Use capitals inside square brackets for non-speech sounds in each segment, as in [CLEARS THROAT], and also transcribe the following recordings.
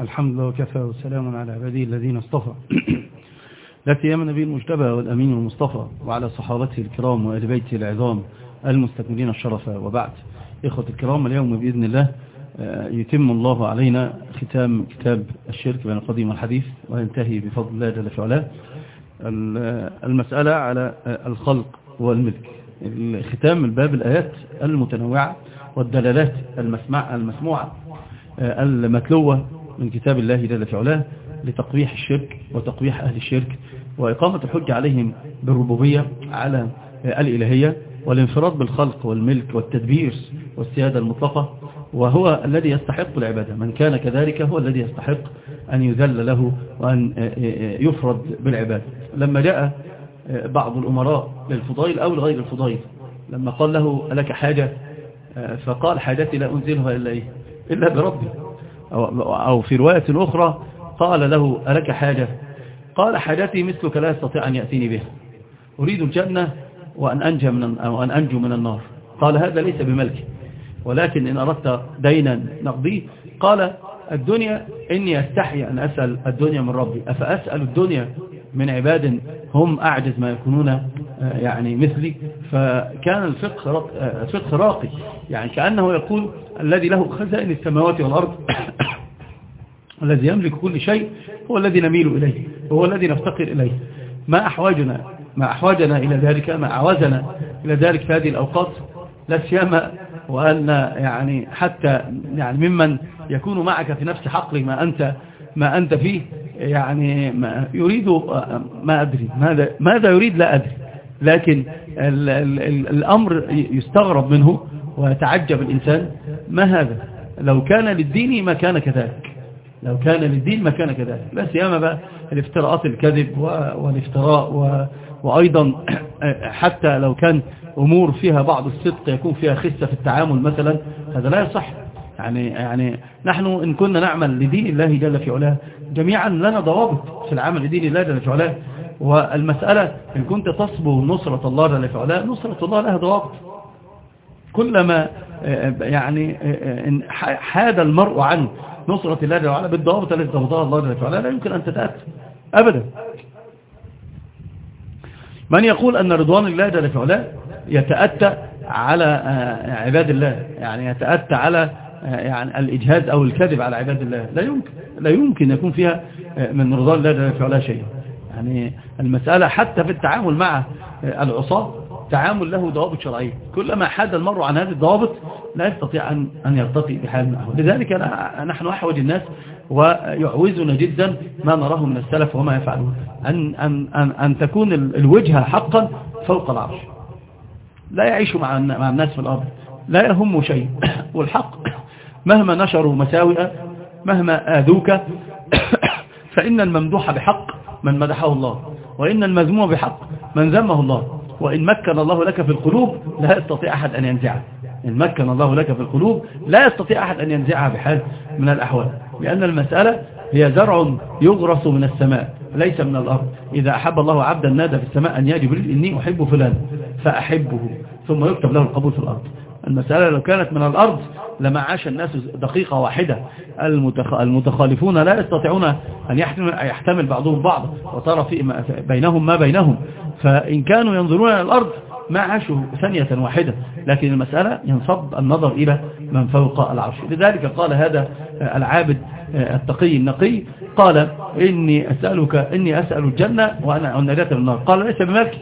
الحمد لله وكفى وسلام على عباده الذين اصطفى. [CLEARS THROAT] لا سيما النبي المجتبى والأمين المصطفى وعلى صحابته الكرام وآل بيته العظام المستكملين الشرف وبعد. إخوة الكرام اليوم بإذن الله يتم الله علينا ختام كتاب الشرك بين القديم والحديث وينتهي بفضل الله جل في المسألة على الخلق والملك. ختام الباب الآيات المتنوعة والدلالات المسموعة المتلوة من كتاب الله جل في علاه لتقبيح الشرك وتقبيح أهل الشرك وإقامة الحج عليهم بالربوبية على الإلهية والانفراد بالخلق والملك والتدبير والسيادة المطلقة وهو الذي يستحق العبادة. من كان كذلك هو الذي يستحق أن يذل له وأن يفرد بالعبادة. لما جاء بعض الأمراء للفضائل أو لغير الفضائل لما قال له ألك حاجة؟ فقال حاجتي لا أنزلها إلا إيه؟ إلا بربي. أو في رواية أخرى قال له ألك حاجة؟ قال حاجتي مثلك لا يستطيع أن يأتيني بها. أريد الجنة وأن أنجو من, أو أن أنجو من النار. قال هذا ليس بملكي ولكن إن أردت دينا نقضيه قال الدنيا إني أستحي أن أسأل الدنيا من ربي. أفأسأل الدنيا من عباد هم أعجز ما يكونون يعني مثلي؟ فكان الفقه فقه راقي. يعني كأنه يقول الذي له خزائن السماوات والأرض [COUGHS] الذي يملك كل شيء هو الذي نميل إليه هو الذي نفتقر إليه. ما أحواجنا ما أحواجنا إلى ذلك؟ ما أعوزنا إلى ذلك في هذه الأوقات؟ لا سيما وأن يعني حتى يعني ممن يكون معك في نفس حقل ما أنت ما أنت فيه يعني ما يريد ما أدري ماذا ماذا يريد؟ لا أدري. لكن ال ال ال الأمر يستغرب منه. ويتعجب الإنسان ما هذا؟ لو كان للدين ما كان كذلك. لو كان للدين ما كان كذلك. لا سيما بقى الافتراءات الكذب والافتراء وأيضا [CLEARS THROAT] حتى لو كان أمور فيها بعض الصدق يكون فيها خسة في التعامل مثلا هذا لا يصح. يعني يعني نحن إن كنا نعمل لدين الله جل في علاه جميعا لنا ضوابط في العمل لدين الله جل في علاه. والمسألة إن كنت تصبو نصرة الله جل في علاه نصرة الله لها ضوابط. كلما يعني حاد المرء عن نصرة الله جل وعلا بالضوابط التي ضبطها الله جل في علاه لا يمكن أن تتأتى أبدا. من يقول أن رضوان الله جل في علاه يتأتى على عباد الله يعني يتأتى على يعني الإجهاد أو الكذب على عباد الله لا يمكن لا يمكن يكون فيها من رضوان الله جل في علاه شيء. يعني المسألة حتى في التعامل مع العصاة تعامل له ضوابط شرعية. كلما حاد المرء عن هذه الضوابط لا يستطيع أن أن يرتقي بحال معه لذلك نحن أحوج الناس ويعوزنا جدا ما نراه من السلف وما يفعلون. أن, أن, أن, أن تكون الوجهة حقا فوق العرش. لا يعيش مع مع الناس في الأرض. لا يهم شيء. [COUGHS] والحق [COUGHS] مهما نشروا مساوئ مهما آذوك [COUGHS] فإن الممدوح بحق من مدحه الله. وإن المذموم بحق من ذمه الله. وإن مكن الله لك في القلوب لا يستطيع أحد أن ينزعها إن مكن الله لك في القلوب لا يستطيع أحد أن ينزعها بحال من الأحوال. لأن المسألة هي زرع يغرس من السماء ليس من الأرض. إذا أحب الله عبدا نادى في السماء أن يا جبريل إني أحب فلان فأحبه. ثم يكتب له القبول في الأرض. المسألة لو كانت من الأرض لما عاش الناس دقيقة واحدة. المتخالفون لا يستطيعون أن يحتمل بعضهم بعض. وترى في بينهم ما بينهم. فإن كانوا ينظرون إلى الأرض ما عاشوا ثانية واحدة لكن المسألة ينصب النظر إلى من فوق العرش. لذلك قال هذا العابد التقي النقي قال إني أسألك إني أسأل الجنة وأنا النجاة من النار. قال ليس بملكي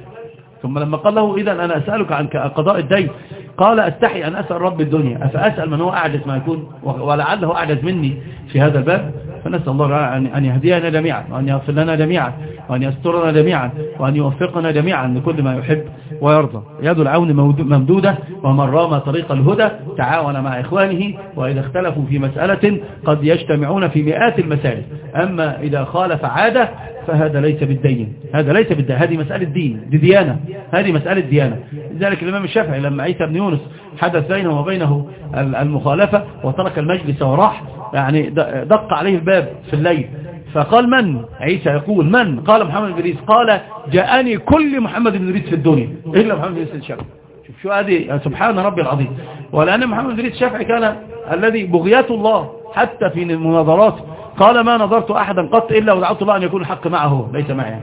ثم لما قال له إذا أنا أسألك عن قضاء الدين. قال أستحي أن أسأل رب الدنيا أفأسأل من هو أعجز ما يكون ولعله أعجز مني في هذا الباب؟ فنسأل الله أن يهدينا جميعا وأن يغفر لنا جميعا وأن يسترنا جميعا وأن يوفقنا جميعا لكل ما يحب ويرضى. يد العون ممدودة ومن رام طريق الهدى تعاون مع إخوانه وإذا اختلفوا في مسألة قد يجتمعون في مئات المسائل. أما إذا خالف عادة فهذا ليس بالدين. هذا ليس بالدين. هذه مسألة دين دي ديانة. هذه مسألة ديانة. لذلك الإمام الشافعي لما عيسى بن يونس حدث بينه وبينه المخالفة وترك المجلس وراح يعني دق عليه الباب في الليل. فقال من؟ عيسى يقول من؟ قال محمد بن إدريس. قال جاءني كل محمد بن إدريس في الدنيا إلا محمد بن إدريس الشافعي. شوف شو هذه سبحان ربي العظيم. ولأن محمد بن إدريس الشافعي كان الذي بغيات الله حتى في المناظرات. قال ما نظرت أحدا قط إلا ودعوت الله أن يكون الحق معه ليس معي.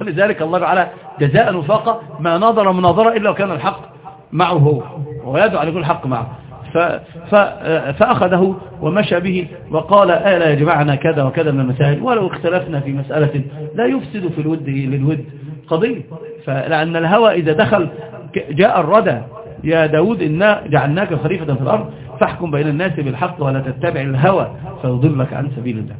ولذلك الله تعالى جزاء وفاقة ما نظر مناظرة إلا وكان الحق معه هو ويدعو أن يكون الحق معه. فأخذه ومشى به وقال آلا يجمعنا كذا وكذا من المسائل ولو اختلفنا في مسألة لا يفسد في الود للود قضية. فلأن الهوى إذا دخل جاء الردى يا داود إنا جعلناك خليفة في الأرض فاحكم بين الناس بالحق ولا تتبع الهوى فيضلك عن سبيل الله.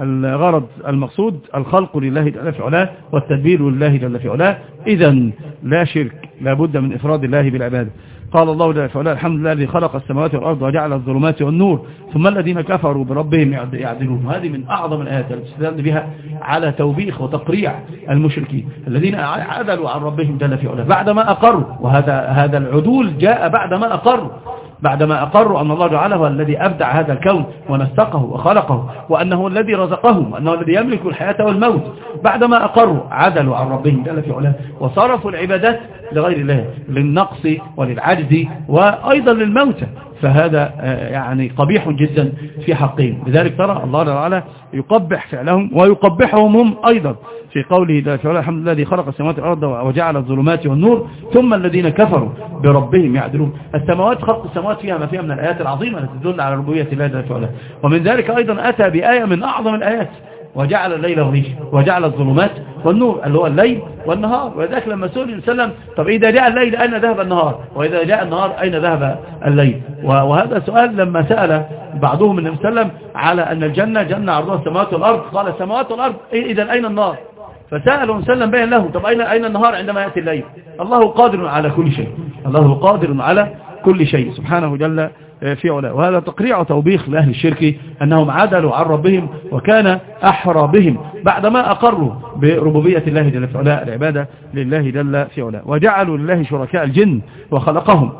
الغرض المقصود الخلق لله جل في علاه والتدبير لله جل في علاه. إذا لا شرك لا بد من إفراد الله بالعبادة. قال الله جل في علاه الحمد لله الذي خلق السماوات والأرض وجعل الظلمات والنور ثم الذين كفروا بربهم يعدلون. وهذه من أعظم الآيات التي بها على توبيخ وتقريع المشركين الذين عدلوا عن ربهم جل في علاه بعدما أقروا وهذا هذا العدول جاء بعدما أقروا بعدما أقروا أن الله تعالى هو الذي أبدع هذا الكون ونستقه وخلقه وأنه الذي رزقهم وأنه الذي يملك الحياة والموت بعدما أقروا عدلوا عن ربهم جل في علاه وصرفوا العبادات لغير الله للنقص وللعجز وأيضا للموتى فهذا آه، يعني قبيح جدا في حقهم. لذلك ترى الله تعالى يقبح فعلهم ويقبحهم هم أيضا. في قوله تعالى الحمد لله الذي خلق السماوات والأرض وجعل الظلمات والنور ثم الذين كفروا بربهم يعدلون. السماوات خلق السماوات فيها ما فيها من الآيات العظيمة التي تدل على ربوبية الله تعالى ومن ذلك أيضا أتى بآية من أعظم الآيات. وجعل الليل وريش وجعل الظلمات والنور اللي هو الليل والنهار. ولذلك لما سئل السلام طب إذا جاء الليل أين ذهب النهار؟ وإذا جاء النهار أين ذهب الليل؟ وهذا سؤال لما سأل بعضهم النبي صلى الله عليه وسلم على أن الجنة جنة عرضها السماوات والأرض. قال السماوات والأرض إذا أين النار فسأله سلم بين له طب أين, أين النهار عندما يأتي الليل؟ الله قادر على كل شيء. الله قادر على كل شيء. سبحانه جل في علاه وهذا تقريع وتوبيخ لأهل الشرك أنهم عدلوا عن ربهم وكان أحرى بهم بعدما أقروا بربوبية الله جل في علاه العبادة لله جل في علاه وجعلوا لله شركاء الجن وخلقهم.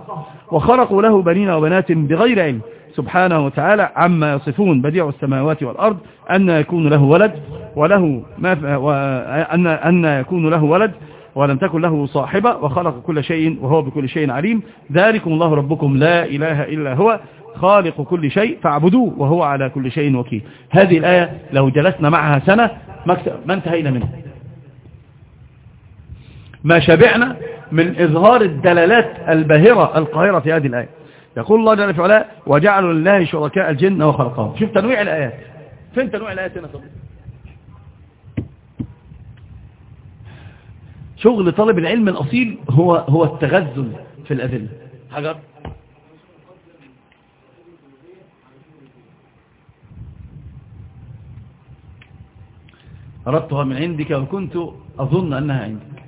وخلقوا له بنين وبنات بغير علم. سبحانه وتعالى عما يصفون. بديع السماوات والأرض. أن يكون له ولد. وله ما وأن أن يكون له ولد. ولم تكن له صاحبة وخلق كل شيء وهو بكل شيء عليم. ذلكم الله ربكم لا إله إلا هو خالق كل شيء فاعبدوه وهو على كل شيء وكيل. هذه الآية لو جلسنا معها سنة ما انتهينا منها. ما شبعنا من إظهار الدلالات الباهرة القاهرة في هذه الآية. يقول الله جل وعلا وجعلوا لله شركاء الجن وخلقهم. شوف تنويع الآيات. فين تنويع الآيات هنا صديق شغل طالب العلم الأصيل هو هو التغزل في الأدلة. حجر. أردتها من عندك وكنت أظن أنها عندك.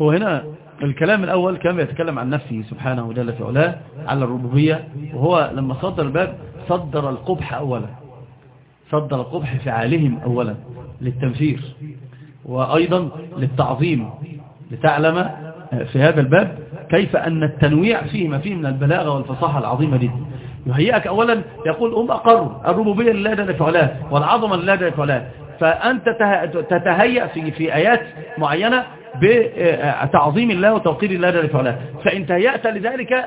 هو هنا الكلام الأول كان يتكلم عن نفسه سبحانه جل في علاه على الربوبية وهو لما صدر الباب صدر القبح أولا. صدر القبح في عالهم أولا للتنفير. وأيضا للتعظيم لتعلم في هذا الباب كيف أن التنويع فيه ما فيه من البلاغة والفصاحة العظيمة جدا. يهيئك أولا يقول هم أقروا الربوبية لله جل فعلاه والعظمة لله جل فعلاه فأنت تتهيأ في في آيات معينة بتعظيم الله وتوقير الله جل فعلاه فإن تهيأت لذلك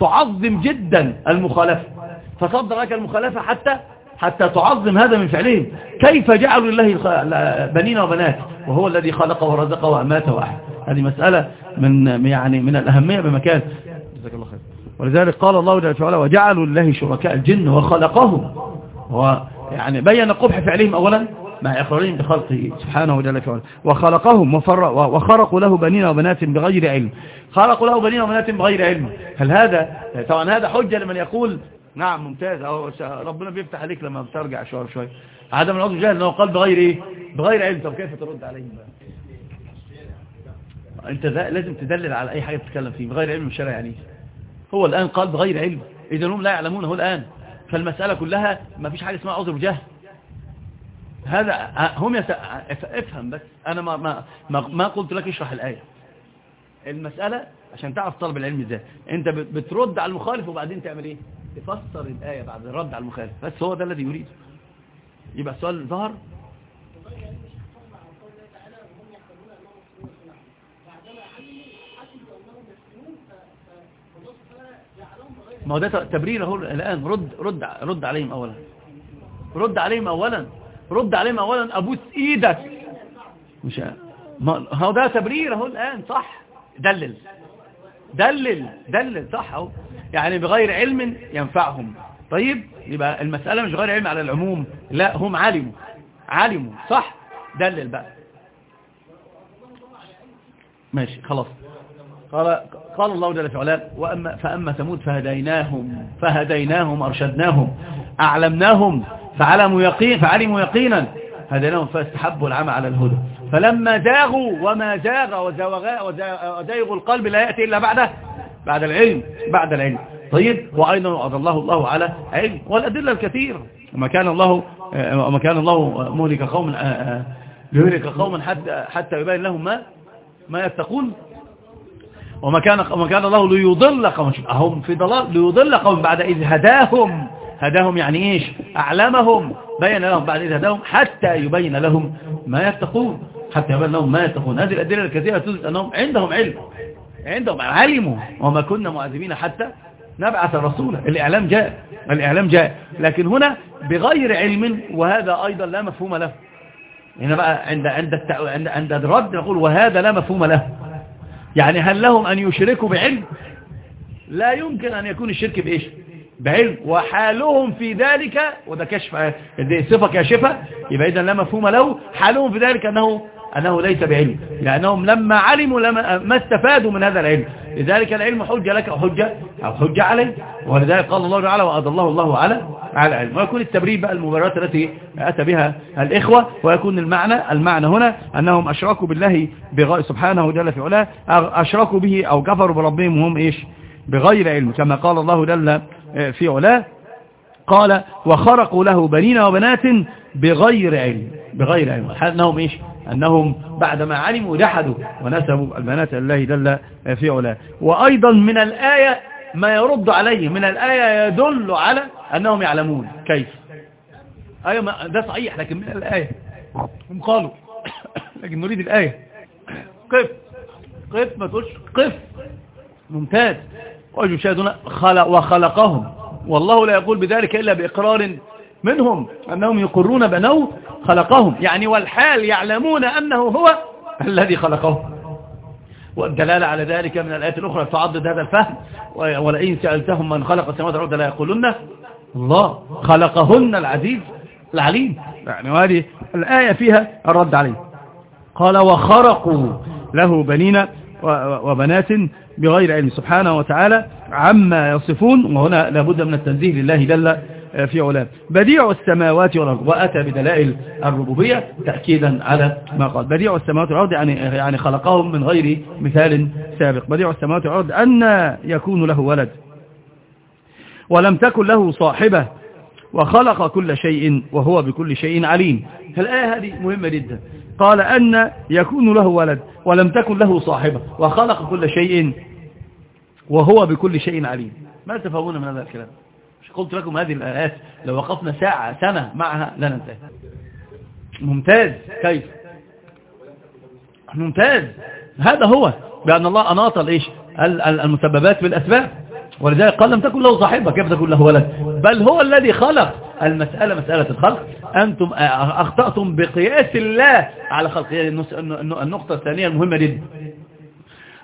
تعظم جدا المخالفة. فصدر لك المخالفة حتى حتى تعظم هذا من فعلهم. كيف جعلوا لله بنين وبنات؟ وهو الذي خلق ورزق وأمات وأحد هذه مسألة من يعني من الأهمية بمكان. جزاك الله خير. ولذلك قال الله جل وعلا وجعلوا لله شركاء الجن وخلقهم. هو يعني بين قبح فعلهم أولا مع إقرارهم بخلقه سبحانه وجل وعلا. وخلقهم وخرقوا له بنين وبنات بغير علم. خلقوا له بنين وبنات بغير علم. هل هذا طبعا هذا حجة لمن يقول نعم ممتاز. أو ربنا بيفتح عليك لما بترجع شوية شوية عدم العضو جهل إنه قال بغير إيه؟ بغير علم. طب كيف ترد عليهم بقى؟ أنت لازم تدلل على أي حاجة تتكلم فيه بغير علم الشرع يعني. هو الآن قال بغير علم. إذا هم لا يعلمونه الآن. فالمسألة كلها ما فيش حاجة اسمها عذر جهل. هذا هم يس... افهم بس. أنا ما ما ما, قلت لك اشرح الآية. المسألة عشان تعرف طلب العلم إزاي. أنت بترد على المخالف وبعدين تعمل إيه؟ تفسر الآية بعد الرد على المخالف. بس هو ده الذي يريد. يبقى السؤال ظهر. ما هو ده تبرير أهو الآن. رد رد رد عليهم أولا. رد عليهم أولا. رد عليهم أولا. أبوس إيدك. مش هو ده تبرير أهو الآن. صح. دلل. دلل. دلل. صح أهو. يعني بغير علم ينفعهم. طيب يبقى المسألة مش غير علم على العموم. لا هم علموا علموا صح. دلل بقى. ماشي خلاص. قال قال الله جل وعلا وأما فأما ثمود فهديناهم فهديناهم أرشدناهم أعلمناهم فعلموا يقين فعلموا يقينا. هديناهم فاستحبوا العمى على الهدى. فلما زاغوا وما زاغ وزاغوا القلب لا يأتي إلا بعده. بعد العلم بعد العلم. طيب وأيضا وعد الله الله على علم والأدلة الكثير. وما كان الله وما كان الله مهلك قوم ليهلك قوما حتى حتى يبين لهم ما ما يتقون. وما كان وما كان الله ليضل قوم هم في ضلال ليضل قوم بعد إذ هداهم. هداهم يعني إيش؟ أعلمهم. بين لهم بعد إذ هداهم حتى يبين لهم ما يتقون. حتى يبين لهم ما يتقون. هذه الأدلة الكثيرة تثبت أنهم عندهم علم. عندهم علموا وما كنا معذبين حتى نبعث الرسول الإعلام جاء الإعلام جاء. لكن هنا بغير علم وهذا أيضا لا مفهوم له. هنا بقى عند عند عند عند الرد نقول وهذا لا مفهوم له. يعني هل لهم أن يشركوا بعلم؟ لا يمكن أن يكون الشرك بإيش؟ بعلم. وحالهم في ذلك وده كشف دي صفة كاشفة يبقى إذا لا مفهوم له. حالهم في ذلك أنه أنه ليس بعلم. لأنهم لما علموا لما ما استفادوا من هذا العلم. لذلك العلم حجة لك أو حجة أو حجة عليك. ولذلك قال الله تعالى وأضى الله الله على على علم ويكون التبرير بقى المباراه التي أتى بها الإخوة. ويكون المعنى المعنى هنا أنهم أشركوا بالله بغير سبحانه جل في علاه. أشركوا به أو كفروا بربهم وهم إيش؟ بغير علم. كما قال الله جل في علاه. قال وخرقوا له بنين وبنات بغير علم. بغير علم. أنهم إيش؟ أنهم بعدما علموا جحدوا ونسبوا البنات الله جل في علاه. وأيضا من الآية ما يرد عليه من الآية يدل على أنهم يعلمون كيف. أيوة ده صحيح لكن من الآية. هم قالوا. [COUGHS] لكن نريد الآية. قف. قف ما تقولش. قف. ممتاز. ويشاهدون خلق وخلقهم. والله لا يقول بذلك إلا بإقرار منهم أنهم يقرون بأنه خلقهم. يعني والحال يعلمون أنه هو الذي خلقهم. والدلالة على ذلك من الآيات الأخرى. تعضد هذا الفهم. ولئن سألتهم من خلق السماوات والأرض لا يقولون الله. خلقهن العزيز العليم. يعني هذه الآية فيها الرد عليه. قال وخرقوا له بنين وبنات بغير علم سبحانه وتعالى عما يصفون. وهنا لابد من التنزيه لله جل في علاه. بديع السماوات والأرض. وأتى بدلائل الربوبية تأكيدا على ما قال. بديع السماوات والأرض يعني, يعني خلقهم من غير مثال سابق. بديع السماوات والأرض أن يكون له ولد. ولم تكن له صاحبة. وخلق كل شيء وهو بكل شيء عليم. الآية هذه مهمة جدا. قال أن يكون له ولد. ولم تكن له صاحبة. وخلق كل شيء وهو بكل شيء عليم. ما تفهمون من هذا الكلام؟ قلت لكم هذه الآيات لو وقفنا ساعة سنة معها لا ننتهي. ممتاز. كيف؟ ممتاز. هذا هو بأن الله أناط الإيش؟ المسببات بالأسباب. ولذلك قال لم تكن له صاحبة كيف تكون له ولد؟ بل هو الذي خلق المسألة مسألة الخلق. أنتم أخطأتم بقياس الله على خلق يعني النقطة الثانية المهمة جدا.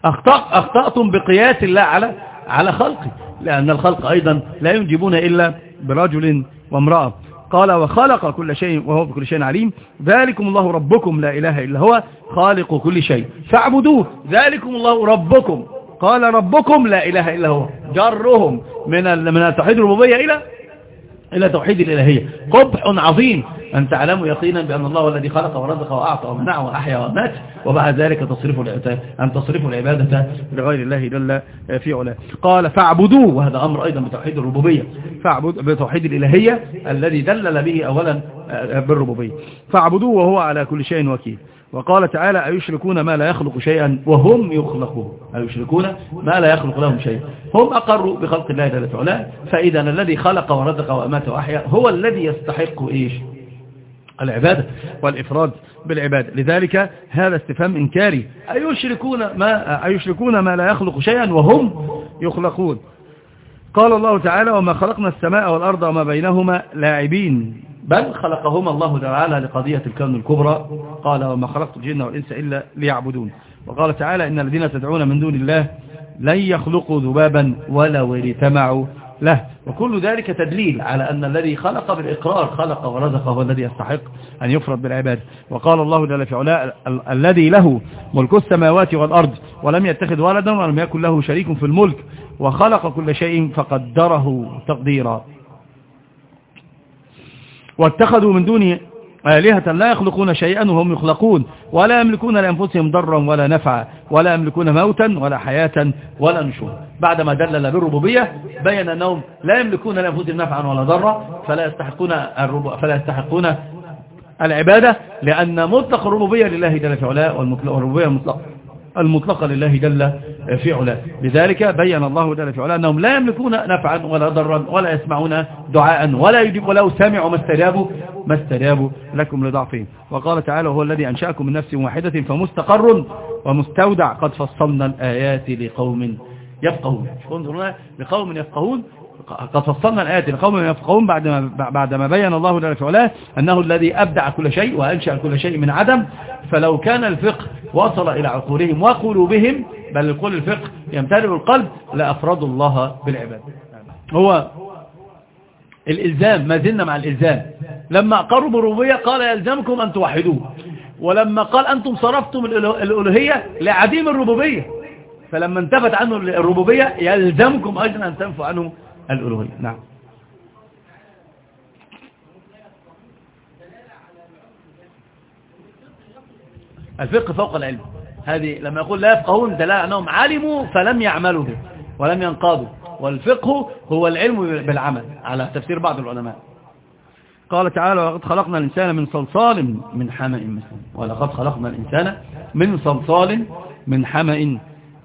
أخطأتم بقياس الله على على خلقه لأن الخلق أيضا لا ينجبون إلا برجل وامرأة. قال وخلق كل شيء وهو بكل شيء عليم. ذلكم الله ربكم لا إله إلا هو خالق كل شيء. فاعبدوه ذلكم الله ربكم. قال ربكم لا إله إلا هو. جرهم من من التوحيد الربوبية إلى إلى توحيد الإلهية قبح عظيم. أن تعلموا يقينا بأن الله الذي خلق ورزق وأعطى ومنع وأحيا ومات وبعد ذلك تصرف أن تصرفوا العبادة لغير الله جل في علاه. قال فاعبدوه وهذا أمر أيضا بتوحيد الربوبية. فاعبد بتوحيد الإلهية الذي دلل به أولا بالربوبية. فاعبدوه وهو على كل شيء وكيل. وقال تعالى أيشركون ما لا يخلق شيئا وهم يخلقون. أيشركون ما لا يخلق لهم شيئا. هم أقروا بخلق الله جل وعلا فإذا الذي خلق ورزق وأمات وأحيا هو الذي يستحق إيش؟ العبادة والإفراد بالعبادة. لذلك هذا استفهام إنكاري. أيشركون ما, أيشركون ما لا يخلق شيئا وهم يخلقون؟ قال الله تعالى وما خلقنا السماء والأرض وما بينهما لاعبين. بل خلقهما الله تعالى لقضية الكون الكبرى. قال وما خلقت الجن والإنس إلا ليعبدون. وقال تعالى إن الذين تدعون من دون الله لن يخلقوا ذبابا ولو اجتمعوا له وكل ذلك تدليل على أن الذي خلق بالإقرار خلق ورزق هو الذي يستحق أن يفرد بالعباد. وقال الله جل في علاء الذي له ملك السماوات والأرض ولم يتخذ ولدا ولم يكن له شريك في الملك وخلق كل شيء فقدره تقديرا. واتخذوا من دونه آلهة لا يخلقون شيئا وهم يخلقون ولا يملكون لأنفسهم ضرا ولا نفعا ولا يملكون موتا ولا حياة ولا نشور بعدما دلل بالربوبية بين أنهم لا يملكون لأنفسهم نفعا ولا ضرا فلا يستحقون, فلا يستحقون العبادة لأن مطلق الربوبية لله جل في علاه والربوبية المطلقة المطلقة لله جل في علاه. لذلك بين الله جل في علاه أنهم لا يملكون نفعا ولا ضرا ولا يسمعون دعاء ولا يجيب ولو سمعوا ما استجابوا ما استجابوا لكم لضعفهم. وقال تعالى هو الذي أنشأكم من نفس واحدة فمستقر ومستودع. قد فصلنا الآيات لقوم يفقهون. لقوم يفقهون. قد فصلنا الآيات لقوم يفقهون بعد ما بعد ما بين الله جل وعلا أنه الذي أبدع كل شيء وأنشأ كل شيء من عدم. فلو كان الفقه وصل إلى عقولهم وقلوبهم بل يقول الفقه يمتلئ القلب لأفرضوا الله بالعباد. هو الإلزام ما زلنا مع الإلزام. لما أقروا بالربوبية قال يلزمكم أن توحدوه. ولما قال أنتم صرفتم الألوهية لعديم الربوبية. فلما انتفت عنه الربوبية يلزمكم أيضا أن تنفوا عنه الألوهية. نعم. الفقه فوق العلم. هذه لما يقول لا يفقهون دلاله أنهم علموا فلم يعملوا به ولم ينقادوا. والفقه هو العلم بالعمل على تفسير بعض العلماء. قال تعالى ولقد خلقنا الإنسان من صلصال من حمأ مسنون ولقد خلقنا الإنسان من صلصال من حمأ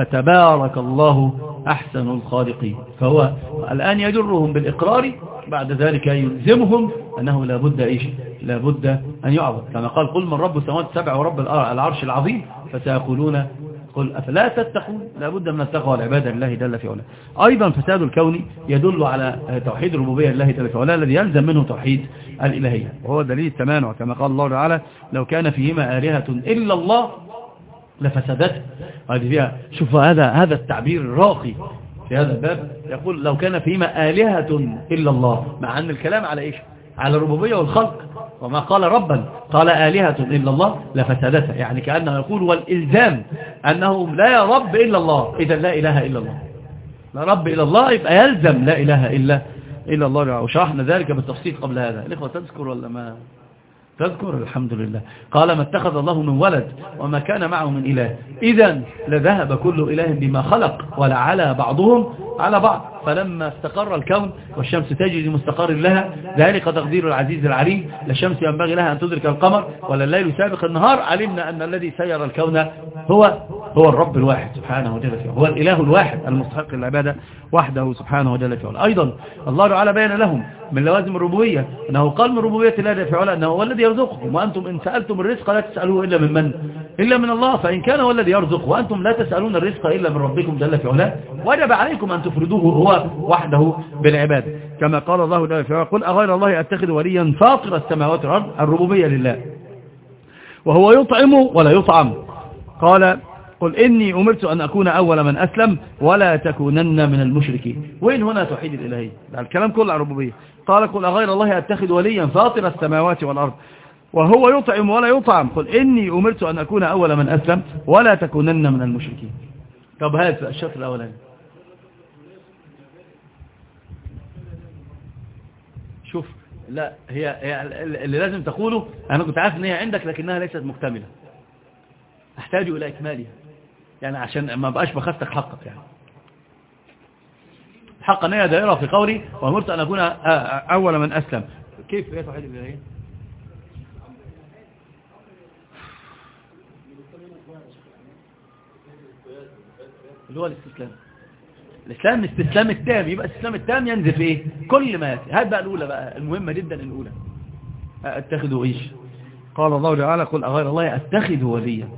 فتبارك الله أحسن الخالقين. فهو الآن يجرهم بالإقرار بعد ذلك يلزمهم أنه لابد إيش؟ لابد أن يعبد كما قال قل من رب السماوات السبع ورب العرش العظيم فسيقولون قل أفلا تتقون؟ لابد من التقوى والعبادة لله جل في علاه. أيضا فساد الكون يدل على توحيد الربوبية لله جل في علاه الذي يلزم منه توحيد الإلهية. وهو دليل التمانع كما قال الله تعالى لو كان فيهما آلهة إلا الله لفسدت هذه فيها شوف هذا هذا التعبير الراقي في هذا الباب. يقول لو كان فيهما آلهة إلا الله. مع أن الكلام على إيش؟ على الربوبية والخلق. وما قال ربا قال آلهة إلا الله لفسدتها يعني كأنه يقول والإلزام أنه لا رب إلا الله. إذا لا إله إلا الله. لا رب إلا الله يبقى يلزم لا إله إلا إلا الله. وشرحنا ذلك بالتفصيل قبل هذا. الإخوة تذكر ولا ما؟ تذكر؟ الحمد لله قال ما اتخذ الله من ولد وما كان معه من إله. إذا لذهب كل إله بما خلق ولعلى بعضهم على بعض. فلما استقر الكون والشمس تجري مستقر لها ذلك تقدير العزيز العليم. لا الشمس ينبغي لها أن تدرك القمر ولا الليل سابق النهار. علمنا أن الذي سير الكون هو هو الرب الواحد سبحانه فيه هو الإله الواحد المستحق للعبادة وحده سبحانه فيه أيضا الله تعالى بين لهم من لوازم الربوبية أنه قال من ربوبية الله جل في أنه هو الذي يرزقكم. وأنتم إن سألتم الرزق لا تسألوه إلا من من؟ إلا من الله. فإن كان هو الذي يرزق وأنتم لا تسألون الرزق إلا من ربكم جل في علاه وجب عليكم أن تفردوه هو وحده بالعباد. كما قال الله علاه قل أغير الله أتخذ وليا فاطر السماوات والأرض الربوبية لله. وهو يطعم ولا يطعم. قال قل إني أمرت أن أكون أول من أسلم ولا تكونن من المشركين. وين هنا توحيد الإلهية الكلام كله عن الربوبية. قال قل أغير الله أتخذ وليا فاطر السماوات والأرض. وهو يطعم ولا يطعم. قل إني أمرت أن أكون أول من أسلم ولا تكونن من المشركين. طب هذا الشطر الأولاني. شوف لا هي, هي اللي لازم تقوله أنا كنت عارف أن هي عندك لكنها ليست مكتملة. أحتاج إلى إكمالها. يعني عشان ما بقاش بخستك حقك يعني. حقا هي دائرة في قولي وأمرت أن أكون أول من أسلم. كيف يا توحيد الإلهية اللي هو الاستسلام. الإسلام استسلام التام. يبقى الاستسلام التام ينزل في إيه؟ كل ما يأتي. هذا بقى الأولى بقى المهمة جدا الأولى. أتخذوا إيش قال الله تعالى قل أغير الله أتخذ وليا.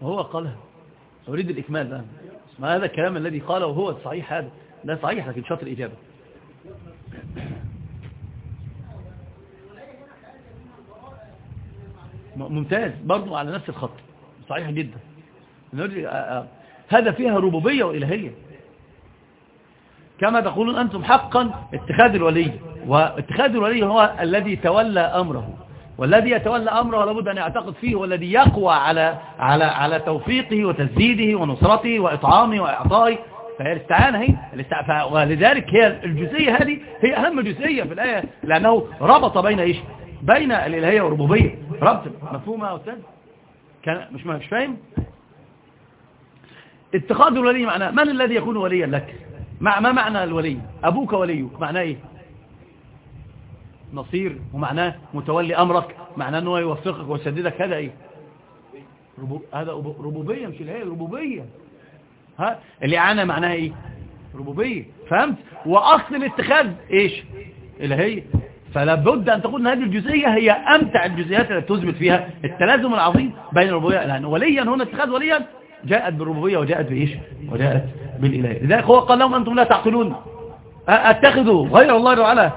وهو قالها. أريد الإكمال الآن ما هذا الكلام الذي قاله وهو الصحيح هذا؟ ده صحيح لكن شرط الإجابة. ممتاز. برضو على نفس الخط. صحيح جدا. هذا فيها ربوبية وإلهية. كما تقولون أنتم حقا اتخاذ الولي. واتخاذ الولي هو الذي تولى أمره. والذي يتولى أمره لابد أن يعتقد فيه والذي يقوى على على على توفيقه وتسديده ونصرته وإطعامه وإعطائه. فهي الاستعانة هي ولذلك هي الجزئية هذه هي أهم جزئية في الآية لأنه ربط بين إيش؟ بين الإلهية والربوبية. ربط مفهومة يا أستاذ؟ كان مش مش فاهم؟ اتخاذ الولي معناه من الذي يكون وليا لك؟ مع ما معنى الولي؟ أبوك وليك معناه إيه؟ نصير ومعناه متولي أمرك معناه أنه يوفقك ويسددك هذا إيه؟ ربو... هذا ربوبية مش الهية ربوبية. ها؟ الإعانة معناها إيه؟ ربوبية. فهمت؟ وأصل الاتخاذ إيش؟ الهية فلا بد أن تقول أن هذه الجزئية هي أمتع الجزئيات التي تثبت فيها التلازم العظيم بين الربوبية. لأن وليا هنا اتخاذ وليا جاءت بالربوبية وجاءت بإيش؟ وجاءت بالإلهية لذلك هو قال لهم أنتم لا تعقلون. أتخذوا غير الله تعالى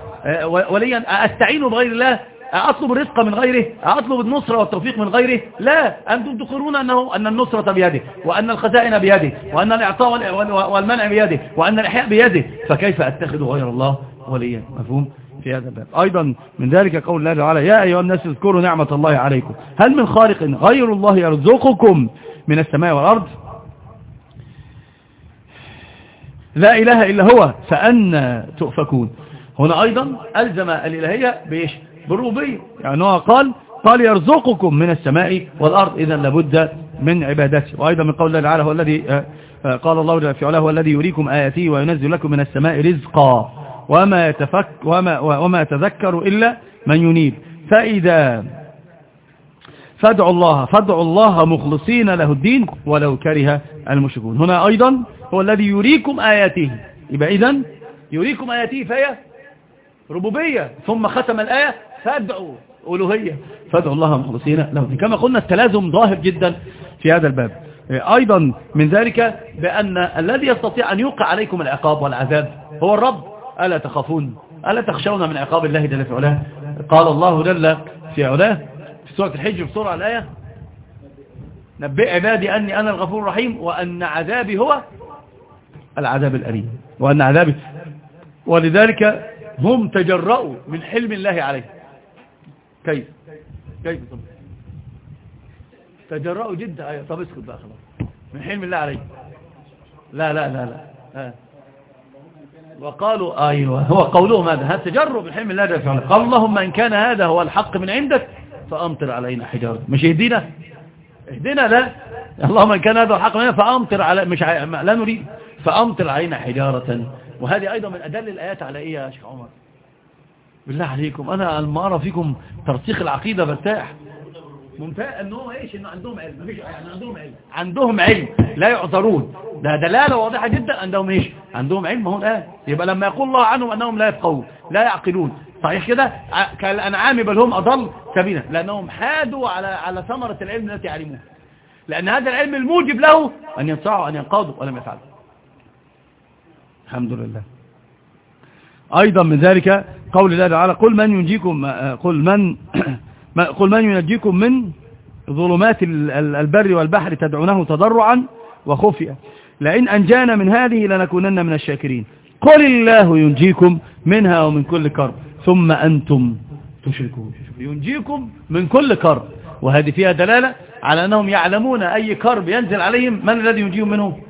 وليا أستعين بغير الله؟ أطلب الرزق من غيره؟ أطلب النصرة والتوفيق من غيره؟ لا. أنتم تقرون أنه أن النصرة بيده وأن الخزائن بيده وأن الإعطاء والمنع بيده وأن الإحياء بيده. فكيف أتخذ غير الله وليا؟ مفهوم؟ في هذا الباب. أيضا من ذلك قول الله تعالى يا أيها الناس اذكروا نعمة الله عليكم. هل من خالق غير الله يرزقكم؟ من السماء والأرض. لا إله إلا هو فأنا تؤفكون. هنا أيضا ألزم الإلهية بإيش؟ بالربوبية. يعني هو قال قال يرزقكم من السماء والأرض إذا لابد من عبادته. وأيضا من قول الله تعالى هو الذي آه، آه، قال الله في علاه هو الذي يريكم آياته وينزل لكم من السماء رزقا وما يتفك وما, وما يتذكر إلا من ينيب. فإذا فادعوا الله فادعوا الله مخلصين له الدين ولو كره المشركون. هنا أيضا هو الذي يريكم آياته. يبقى إذن يريكم آياته فهي ربوبية. ثم ختم الآية فادعوا ألوهية. فادعوا الله مخلصين له كما قلنا التلازم ظاهر جدا في هذا الباب. أيضا من ذلك بأن الذي يستطيع أن يوقع عليكم العقاب والعذاب هو الرب. ألا تخافون؟ ألا تخشون من عقاب الله جل في علاه؟ قال الله جل في علاه سورة الحج بسرعة الآية. نبئ عبادي أني أنا الغفور الرحيم وأن عذابي هو العذاب الأليم. وأن عذابي. ولذلك هم تجرؤوا من حلم الله عليه. كيف؟ كيف طب تجرؤوا جدا. أيوة. طب اسكت بقى خلاص. من حلم الله عليه. لا لا لا لا. وقالوا أيوه هو قولهم هذا. هذا تجرب من حلم الله وعلا قال اللهم إن كان هذا هو الحق من عندك فأمطر علينا حجارة. مش اهدينا؟ اهدنا لا. اللهم إن كان هذا الحق فأمطر على مش. لا نريد. فأمطر علينا حجارة. وهذه أيضا من أدل الآيات على إيه يا شيخ عمر؟ بالله عليكم أنا لما أرى فيكم ترسيخ العقيدة برتاح. ممتاز. أنه إيش؟ إنه عندهم علم. مفيش يعني عندهم علم. عندهم علم. لا يعذرون. ده دلالة واضحة جدا. عندهم إيش؟ عندهم علم. هون الآن. يبقى لما يقول الله عنهم أنهم لا يفقهون لا يعقلون. صحيح كده؟ كالأنعام بل هم أضل سبيلا. لأنهم حادوا على على ثمرة العلم التي علموها لأن هذا العلم الموجب له أن ينصعوا أن ينقادوا ولم يفعلوا. الحمد لله. أيضا من ذلك قول الله تعالى قل من ينجيكم قل من [COUGHS] قل من ينجيكم من ظلمات البر والبحر تدعونه تضرعا وخفيا لئن أنجانا من هذه لنكونن من الشاكرين. قل الله ينجيكم منها ومن كل كرب. ثم أنتم تشركون. ينجيكم من كل كرب. وهذه فيها دلالة على أنهم يعلمون أي كرب ينزل عليهم. من الذي ينجيهم منهم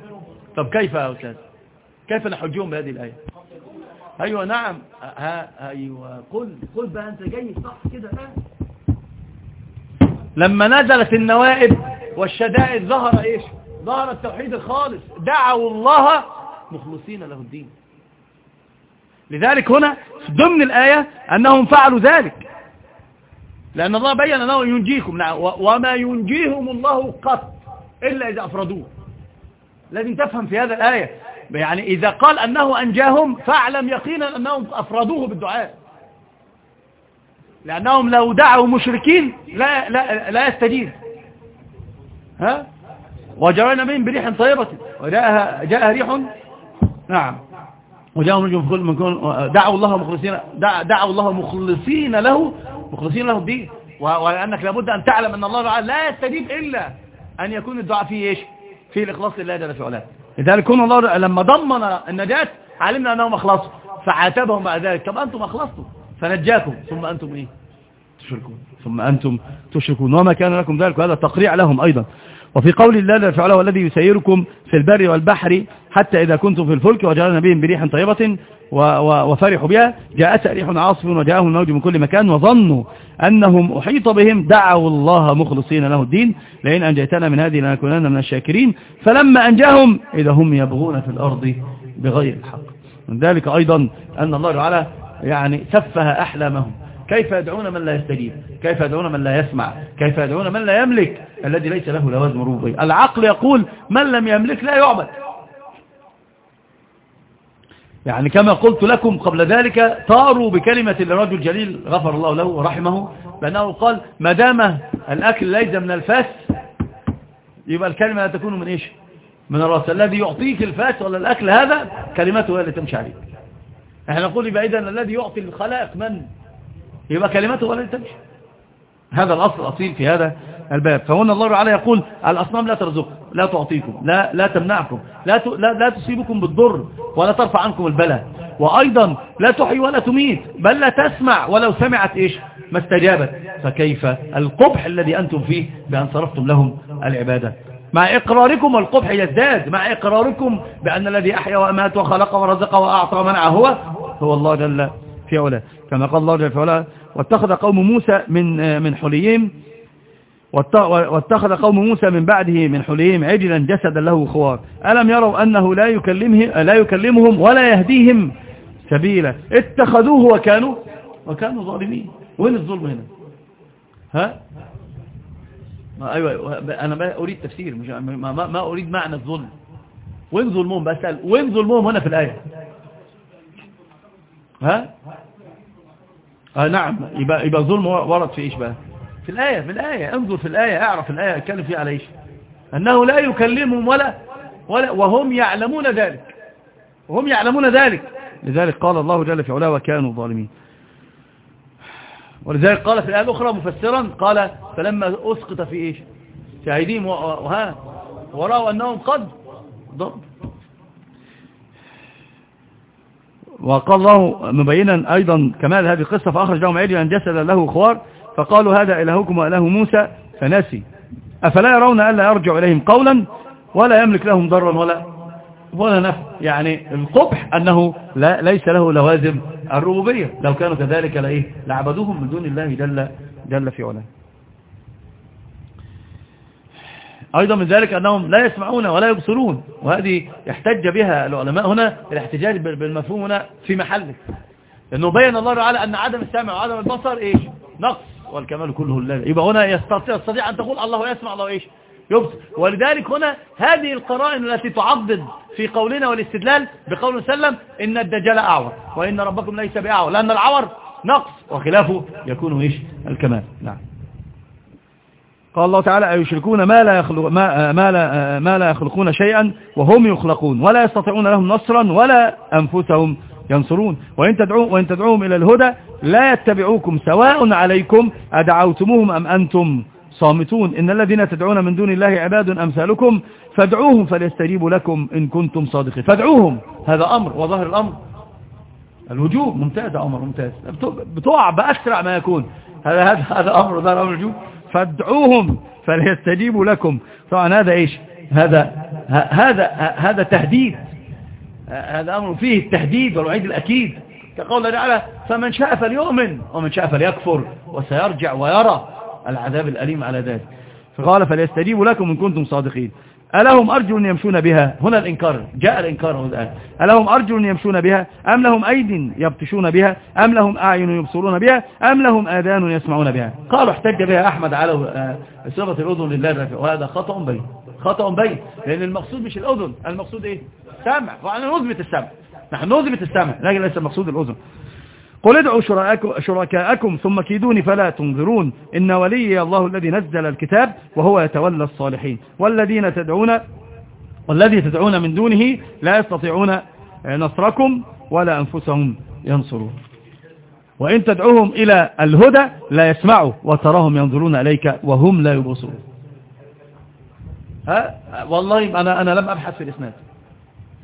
طب كيف يا أستاذ؟ كيف نحجهم بهذه الآية؟ أيوة نعم. ها أيوة. قل قل بقى أنت جاي صح كده لما نزلت النوائب والشدائد ظهر إيش؟ ظهر التوحيد الخالص. دعوا الله مخلصين له الدين. لذلك هنا ضمن الآية أنهم فعلوا ذلك. لأن الله بين أنه ينجيكم. نعم. وما ينجيهم الله قط إلا إذا أفردوه. لازم تفهم في هذا الآية. يعني إذا قال أنه أنجاهم فاعلم يقينا أنهم أفردوه بالدعاء. لأنهم لو دعوا مشركين لا, لا, لا يستجيب. ها؟ وجرينا بهم بريح طيبة. وجاءها جاء ريح. نعم. وجاءوا نجم من دعوا الله مخلصين دعوا الله مخلصين له مخلصين له الدين. ولأنك لابد أن تعلم أن الله لا يستجيب إلا أن يكون الدعاء فيه إيش؟ فيه الإخلاص لله جل في علاه لذلك كون الله لما ضمن النجاة علمنا أنهم أخلصوا. فعاتبهم بعد ذلك. طب أنتم أخلصتم فنجاكم. ثم أنتم إيه؟ تشركون. ثم أنتم تشركون. وما كان لكم ذلك وهذا تقريع لهم أيضا. وفي قول الله جل وعلا والذي يسيركم في البر والبحر حتى إذا كنتم في الفلك وجعلنا بهم بريح طيبة وفرحوا بها. جاءت ريح عاصف وجاءهم الموج من كل مكان وظنوا أنهم أحيط بهم. دعوا الله مخلصين له الدين. لئن أنجيتنا من هذه لنكونن من الشاكرين. فلما أنجاهم إذا هم يبغون في الأرض بغير الحق. من ذلك أيضا أن الله تعالى يعني سفه أحلامهم. كيف يدعون من لا يستجيب؟ كيف يدعون من لا يسمع؟ كيف يدعون من لا يملك؟ الذي ليس له لوازم ربوبية. العقل يقول من لم يملك لا يعبد. يعني كما قلت لكم قبل ذلك طاروا بكلمة لرجل جليل غفر الله له ورحمه لأنه قال ما دام الأكل ليس من الفاس يبقى الكلمة لا تكون من إيش؟ من الرأس. الذي يعطيك الفاس ولا الأكل هذا كلمته هي اللي تمشي عليك. إحنا نقول يبقى إذن الذي يعطي الخلائق من؟ يبقى كلمته ولا تمشي. هذا الأصل الأصيل في هذا. الباب. فهنا الله تعالى يقول الأصنام لا ترزق لا تعطيكم لا, لا تمنعكم لا, لا, لا تصيبكم بالضر ولا ترفع عنكم البلاء. وأيضا لا تحيي ولا تميت بل لا تسمع ولو سمعت إيش؟ ما استجابت. فكيف؟ القبح الذي أنتم فيه بأن صرفتم لهم العبادة. مع إقراركم القبح يزداد مع إقراركم بأن الذي أحيا وأمات وخلق ورزق وأعطى ومنع هو هو الله جل في علاه. كما قال الله جل في علاه واتخذ قوم موسى من من حليهم واتخذ قوم موسى من بعده من حليهم عجلا جسدا له خوار. ألم يروا أنه لا يكلمه لا يكلمهم ولا يهديهم سبيلا. اتخذوه وكانوا وكانوا ظالمين. وين الظلم هنا؟ ها؟ ما أيوة أنا ما أريد تفسير مش ما, ما, ما أريد معنى الظلم. وين ظلمهم؟ بسأل. وين ظلمهم هنا في الآية؟ ها؟ آه نعم. يبقى, يبقى ظلم ورد في إيش بقى؟ في الآية في الآية انظر في الآية اعرف الآية اتكلم فيها على إيش؟ أنه لا يكلمهم ولا, ولا وهم يعلمون ذلك. وهم يعلمون ذلك. لذلك قال الله جل في علاه وكانوا ظالمين. ولذلك قال في الآية الأخرى مفسرا قال فلما أسقط في إيش؟ في أيديهم وها ورأوا أنهم قد ضرب. وقال الله مبينا أيضا كمال هذه القصة فأخرج لهم عجلا جسد له خوار فقالوا هذا إلهكم وإله موسى فنسي. أفلا يرون ألا يرجع إليهم قولا ولا يملك لهم ضرا ولا ولا نفع. يعني القبح أنه لا ليس له لوازم الربوبية. لو كانوا كذلك لإيه؟ لعبدوهم من دون الله جل, جل في علاه. أيضا من ذلك أنهم لا يسمعون ولا يبصرون وهذه يحتج بها العلماء هنا الاحتجاج بالمفهوم هنا في محله. لأنه بين الله تعالى أن عدم السمع وعدم البصر إيش؟ نقص. والكمال كله لله يبقى هنا يستطيع, يستطيع أن تقول الله يسمع الله إيش؟ يبصر. ولذلك هنا هذه القرائن التي تعضد في قولنا والاستدلال بقول سلم إن الدجال أعور وإن ربكم ليس بأعور لأن العور نقص وخلافه يكون إيش؟ الكمال. نعم. قال الله تعالى أيشركون ما لا, يخلق ما, ما, لا ما لا يخلقون شيئا وهم يخلقون ولا يستطيعون لهم نصرا ولا أنفسهم ينصرون. وإن, تدعو وإن تدعوهم إلى الهدى لا يتبعوكم سواء عليكم أدعوتموهم أم أنتم صامتون. إن الذين تدعون من دون الله عباد أمثالكم فادعوهم فليستجيبوا لكم إن كنتم صادقين. فادعوهم هذا أمر وظهر الأمر. الوجوب ممتاز أمر ممتاز. بتقع بأسرع ما يكون. هذا هذا هذا أمر وظهر أمر الوجوب فادعوهم فليستجيبوا لكم. طبعا هذا إيش؟ هذا هذا هذا تهديد. هذا أمر فيه التهديد والوعيد الأكيد. كقول تعالى فمن شاء فليؤمن ومن شاء فليكفر وسيرجع ويرى العذاب الأليم على ذلك. فقال فليستجيبوا لكم إن كنتم صادقين. ألهم أرجل يمشون بها؟ هنا الإنكار جاء الإنكار الآن. ألهم أرجل يمشون بها؟ أم لهم أيد يبطشون بها؟ أم لهم أعين يبصرون بها؟ أم لهم آذان يسمعون بها؟ قالوا احتج بها أحمد على صفة الأذن لله وهذا خطأ بين خطأ بين لأن المقصود مش الأذن المقصود إيه؟ سمع وأنا نثبت السمع نحن نثبت السمع لكن ليس المقصود الأذن. قل ادعوا شركاءكم ثم كيدوني فلا تنظرون. إن ولي الله الذي نزل الكتاب وهو يتولى الصالحين. والذين تدعون والذي تدعون من دونه لا يستطيعون نصركم ولا أنفسهم ينصرون. وإن تدعوهم إلى الهدى لا يسمعوا وتراهم ينظرون إليك وهم لا يبصرون. ها؟ والله أنا, أنا لم أبحث في الإسناد.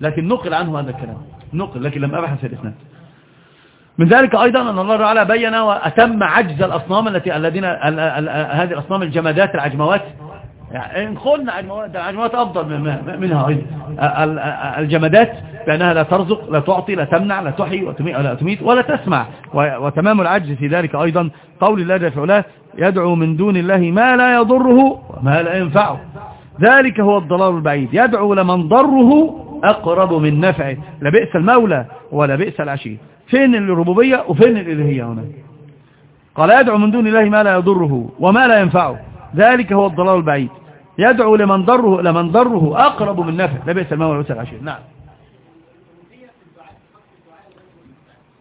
لكن نقل عنه هذا الكلام. نقل لكن لم أبحث في الإسناد. من ذلك أيضا أن الله تعالى بين وأتم عجز الأصنام التي الذين هذه الأصنام الجمادات العجموات. يعني إن قلنا عجموات العجموات أفضل منها أيضا. الجمادات بأنها لا ترزق لا تعطي لا تمنع لا تحيي ولا تميت ولا تسمع. وتمام العجز في ذلك أيضا قول الله جل يدعو من دون الله ما لا يضره وما لا ينفعه. ذلك هو الضلال البعيد. يدعو لمن ضره أقرب من نفعه. لبئس المولى ولا بئس العشير. فين الربوبية وفين الإلهية هنا؟ قال يدعو من دون الله ما لا يضره وما لا ينفعه. ذلك هو الضلال البعيد. يدعو لمن ضره لمن ضره أقرب من نفع. لبئس المولى ولا العشير نعم.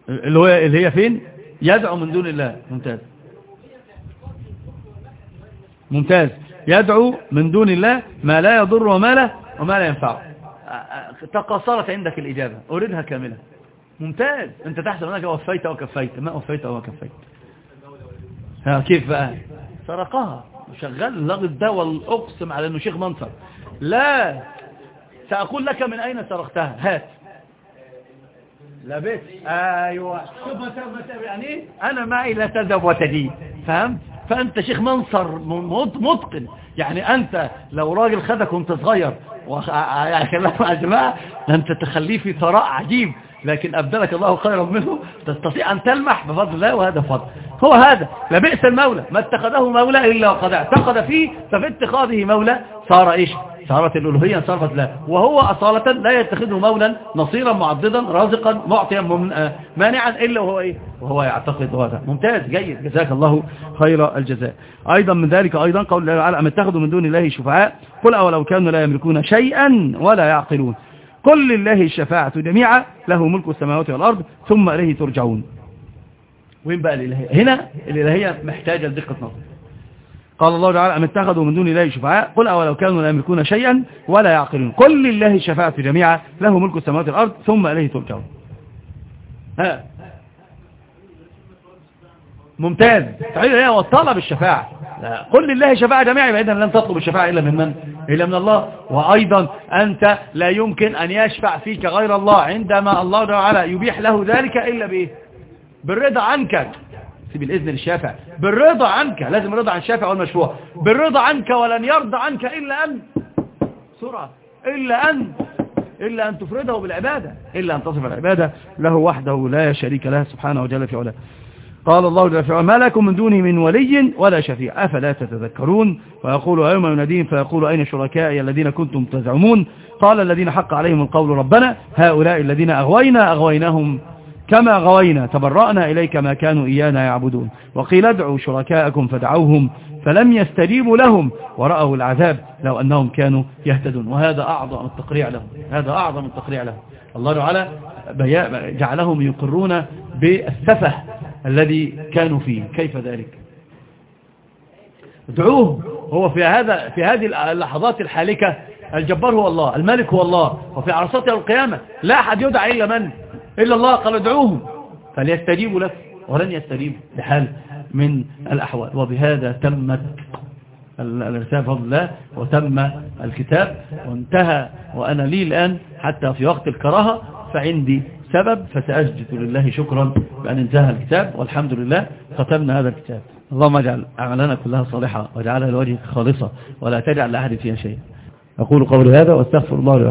اللي اللي هي فين؟ يدعو من دون الله. ممتاز. ممتاز. يدعو من دون الله ما لا يضر وما لا وما لا ينفعه. تقصرت عندك الإجابة. أريدها كاملة. ممتاز. أنت تحسب أنك وفيت وكفيت ما وفيت وكفيت ها كيف بقى؟ سرقها. وشغل اللغط ده والأقسم على أنه شيخ منصر لا. سأقول لك من أين سرقتها. هات. لبس شوف يعني أنا معي لا تذهب وتجي فهمت؟ فأنت شيخ منصر متقن. يعني أنت لو راجل خدك وأنت صغير يا جماعة أنت تخليه في ثراء عجيب. لكن أبدلك الله خيرا منه تستطيع أن تلمح بفضل الله وهذا فضل. هو هذا لبئس المولى. ما اتخذه مولى إلا وقد اعتقد فيه ففي اتخاذه مولى صار إيش؟ صارت الألوهية صارت لا. وهو أصالة لا يتخذه مولا نصيرا معضدا رازقا معطيا آه، مانعا إلا وهو إيه؟ وهو يعتقد هذا. ممتاز جيد. جزاك الله خير الجزاء. أيضا من ذلك أيضا قول الله تعالى أم اتخذوا من دون الله شفعاء؟ قل أولو كانوا لا يملكون شيئا ولا يعقلون. قل لله الشفاعة جميعا له ملك السماوات والأرض ثم إليه ترجعون. وين بقى الإلهية؟ هنا الإلهية محتاجة لدقة نظر. قال الله تعالى أم اتخذوا من دون الله شفعاء؟ قل أولو كانوا لا يملكون شيئا ولا يعقلون. قل لله الشفاعة جميعا له ملك السماوات والأرض ثم إليه ترجعون. ها؟ ممتاز. تعالى هي وطلب الشفاعة. قل لله شفاعة جميعا إذن لن تطلب الشفاعة إلا من من؟ إلا من الله. وأيضا أنت لا يمكن أن يشفع فيك غير الله عندما الله تعالى يبيح له ذلك إلا بإيه؟ بالرضا عنك. بالإذن للشافع بالرضا عنك لازم الرضا عن الشافع والمشروع بالرضا عنك ولن يرضى عنك إلا أن سرعة. إلا أن إلا أن تفرده بالعبادة. إلا أن تصف العبادة. له وحده لا شريك له سبحانه وجل في علاه. قال الله جل وعلا ما لكم من دونه من ولي ولا شفيع. أفلا تتذكرون؟ ويقول يوم يناديهم فيقول أين شركائي الذين كنتم تزعمون؟ قال الذين حق عليهم القول ربنا هؤلاء الذين أغوينا أغويناهم كما غوينا تبرأنا إليك ما كانوا إيانا يعبدون. وقيل ادعوا شركاءكم فدعوهم فلم يستجيبوا لهم. ورأوا العذاب لو أنهم كانوا يهتدون. وهذا أعظم التقريع لهم هذا أعظم التقريع لهم. الله تعالى جعلهم يقرون بالسفه. الذي كانوا فيه. كيف ذلك؟ ادعوه هو في هذا في هذه اللحظات الحالكة الجبار هو الله الملك هو الله. وفي عرصات القيامة لا أحد يدعى إلا من؟ إلا الله. قال ادعوهم. فليستجيبوا لك ولن يستجيبوا. لحال من الأحوال. وبهذا تمت الرسالة فضل الله وتم الكتاب. وانتهى. وأنا لي الآن حتى في وقت الكراهة فعندي سبب فسأسجد لله شكرا بأن انتهى الكتاب والحمد لله ختمنا هذا الكتاب. اللهم اجعل أعمالنا كلها صالحة واجعلها لوجهك خالصة ولا تجعل لأحد فيها شيء أقول قولي هذا وأستغفر الله